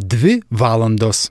dvi valandos.